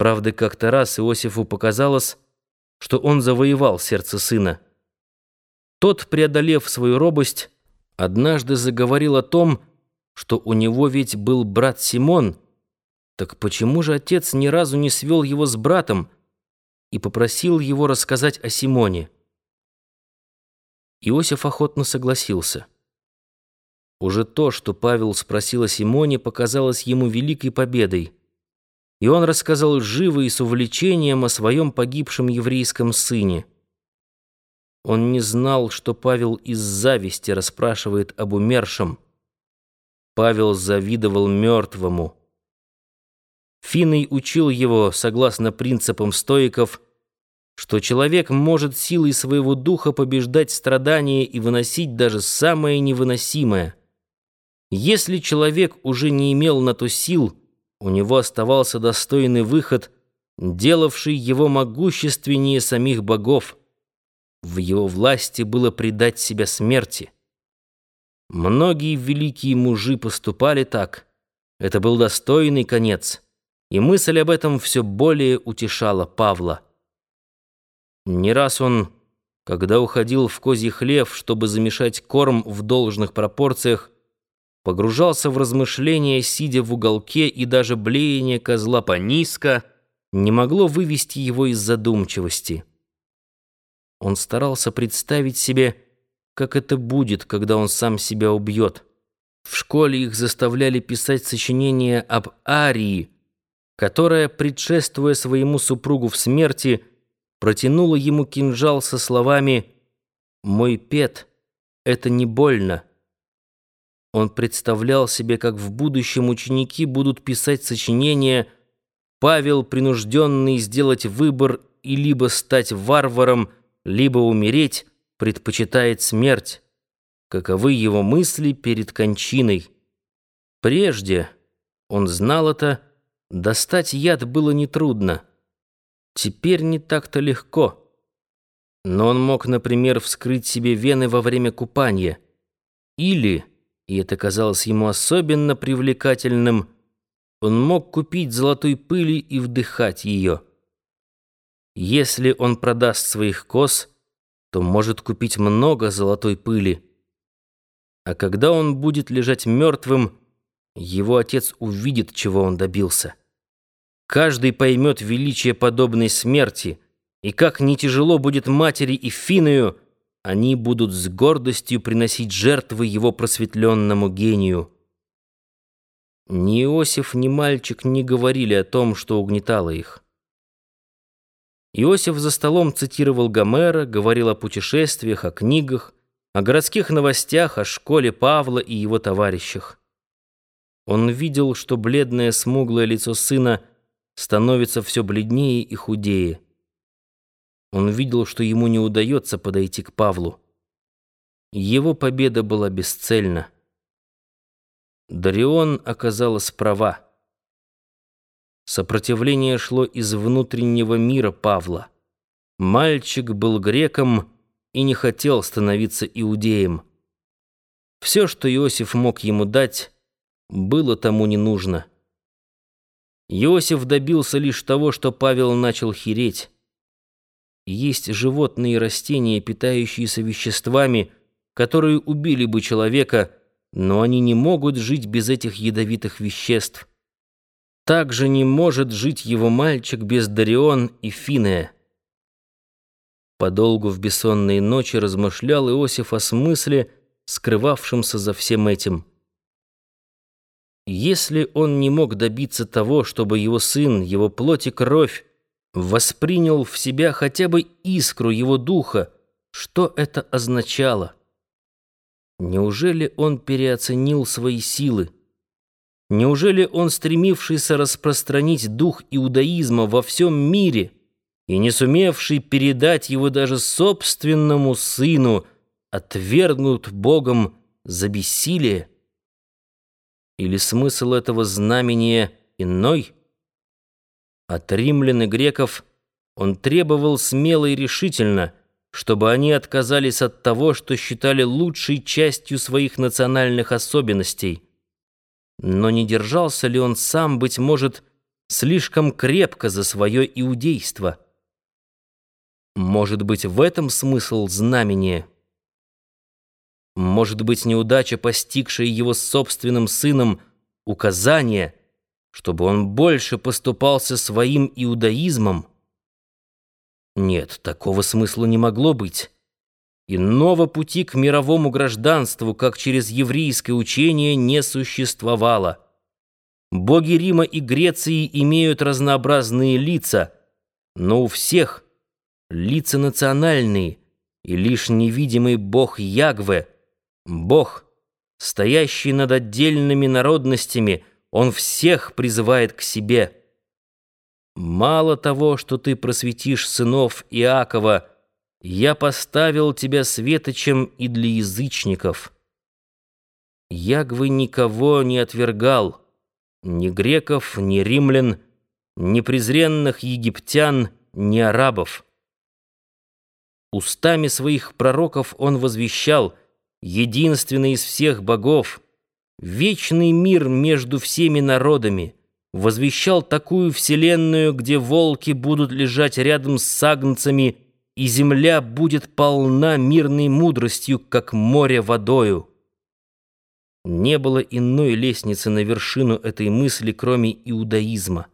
Правда, как-то раз Иосифу показалось, что он завоевал сердце сына. Тот, преодолев свою робость, однажды заговорил о том, что у него ведь был брат Симон. Так почему же отец ни разу не свел его с братом и попросил его рассказать о Симоне? Иосиф охотно согласился. Уже то, что Павел спросил о Симоне, показалось ему великой победой. И он рассказал живо и с увлечением о своем погибшем еврейском сыне. Он не знал, что Павел из зависти расспрашивает об умершем. Павел завидовал мертвому. Финой учил его, согласно принципам стоиков, что человек может силой своего духа побеждать страдания и выносить даже самое невыносимое. Если человек уже не имел на то сил, у него оставался достойный выход, делавший его могущественнее самих богов. В его власти было предать себя смерти. Многие великие мужи поступали так. Это был достойный конец, и мысль об этом все более утешала Павла. Не раз он, когда уходил в козий хлев, чтобы замешать корм в должных пропорциях, погружался в размышления, сидя в уголке, и даже блеяние козла по низко не могло вывести его из задумчивости. Он старался представить себе, как это будет, когда он сам себя убьет. В школе их заставляли писать сочинение об Арии, которая, предшествуя своему супругу в смерти, протянула ему кинжал со словами «Мой пет, это не больно». Он представлял себе, как в будущем ученики будут писать сочинения, Павел, принужденный сделать выбор и либо стать варваром, либо умереть, предпочитает смерть. Каковы его мысли перед кончиной? Прежде, он знал это, достать яд было нетрудно. Теперь не так-то легко. Но он мог, например, вскрыть себе вены во время купания. Или, и это казалось ему особенно привлекательным, он мог купить золотой пыли и вдыхать ее. Если он продаст своих коз, то может купить много золотой пыли. А когда он будет лежать мертвым, его отец увидит, чего он добился. Каждый поймет величие подобной смерти, и как не тяжело будет матери и Финою, они будут с гордостью приносить жертвы его просветленному гению. Ни Иосиф, ни мальчик не говорили о том, что угнетало их. Иосиф за столом цитировал Гомера, говорил о путешествиях, о книгах, о городских новостях, о школе Павла и его товарищах. Он видел, что бледное смуглое лицо сына становится все бледнее и худее. Он видел, что ему не удается подойти к Павлу. Его победа была бесцельна. Дарион оказалась права. Сопротивление шло из внутреннего мира Павла. Мальчик был греком и не хотел становиться иудеем. Все, что Иосиф мог ему дать, было тому не нужно. Иосиф добился лишь того, что Павел начал хереть. Есть животные и растения, питающиеся веществами, которые убили бы человека, но они не могут жить без этих ядовитых веществ. Так же не может жить его мальчик без Дарион и Финея. Подолгу в бессонные ночи размышлял Иосиф о смысле, скрывавшемся за всем этим. Если он не мог добиться того, чтобы его сын, его плоть и кровь, воспринял в себя хотя бы искру его духа, что это означало? Неужели он переоценил свои силы? Неужели он, стремившийся распространить дух иудаизма во всем мире и не сумевший передать его даже собственному сыну, отвергнут Богом за бессилие? Или смысл этого знамения иной? От римлян и греков он требовал смело и решительно, чтобы они отказались от того, что считали лучшей частью своих национальных особенностей. Но не держался ли он сам, быть может, слишком крепко за свое иудейство. Может быть, в этом смысл знамения? Может быть, неудача, постигшая его собственным сыном, указание, чтобы он больше поступался своим иудаизмом? Нет, такого смысла не могло быть. Иного пути к мировому гражданству, как через еврейское учение, не существовало. Боги Рима и Греции имеют разнообразные лица, но у всех лица национальные, и лишь невидимый бог Ягве, бог, стоящий над отдельными народностями, он всех призывает к себе. Мало того, что ты просветишь сынов Иакова, я поставил тебя светочем и для язычников. Ягвы никого не отвергал, ни греков, ни римлян, ни презренных египтян, ни арабов. Устами своих пророков он возвещал, единственный из всех богов, вечный мир между всеми народами, возвещал такую вселенную, где волки будут лежать рядом с сагнцами, и земля будет полна мирной мудростью, как море водою. Не было иной лестницы на вершину этой мысли, кроме иудаизма.